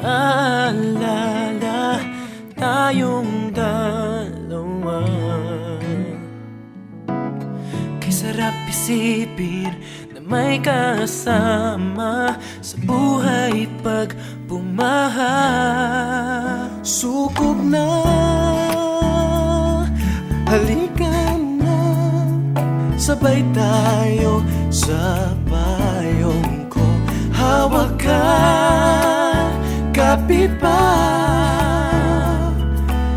naalala tayong dalawa. Kay sarap isipin na may kasama sa buhay pag bumaha. Sukop na halika na. Sabay tayo sa payong ko. Hawakan ka, kapit pa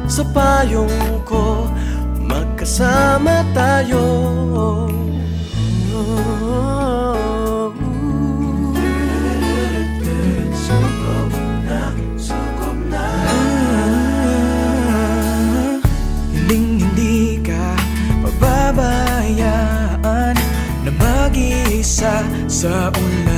Sa payong ko, magkasama tayo. Sukob na,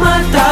mata